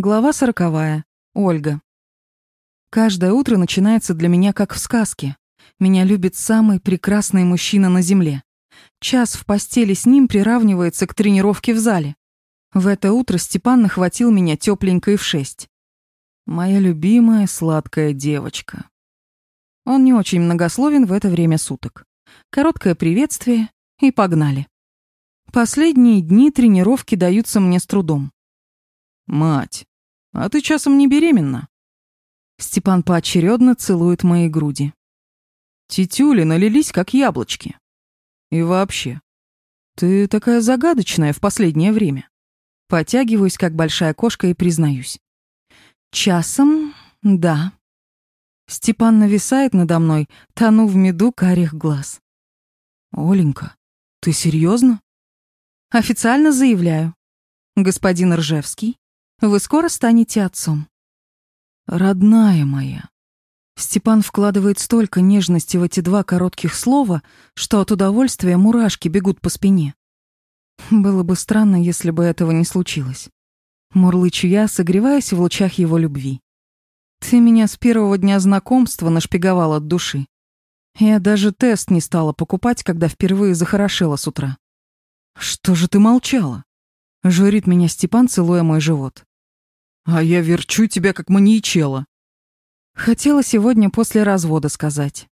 Глава сороковая. Ольга. Каждое утро начинается для меня как в сказке. Меня любит самый прекрасный мужчина на земле. Час в постели с ним приравнивается к тренировке в зале. В это утро Степан нахватил меня тепленькой в шесть. Моя любимая сладкая девочка. Он не очень многословен в это время суток. Короткое приветствие и погнали. Последние дни тренировки даются мне с трудом. «Мать, а ты часом не беременна?» Степан поочередно целует мои груди. Тетюли налились, как яблочки. И вообще, ты такая загадочная в последнее время. Потягиваюсь, как большая кошка, и признаюсь. Часом, да. Степан нависает надо мной, тону в меду карих глаз. Оленька, ты серьезно? Официально заявляю. Господин Ржевский, вы скоро станете отцом. Родная моя. Степан вкладывает столько нежности в эти два коротких слова, что от удовольствия мурашки бегут по спине. Было бы странно, если бы этого не случилось. Мурлычу я, согреваясь в лучах его любви. Ты меня с первого дня знакомства нашпиговал от души. Я даже тест не стала покупать, когда впервые захорошела с утра. Что же ты молчала? Журит меня Степан, целуя мой живот. А я верчу тебя, как маньячела. Хотела сегодня после развода сказать.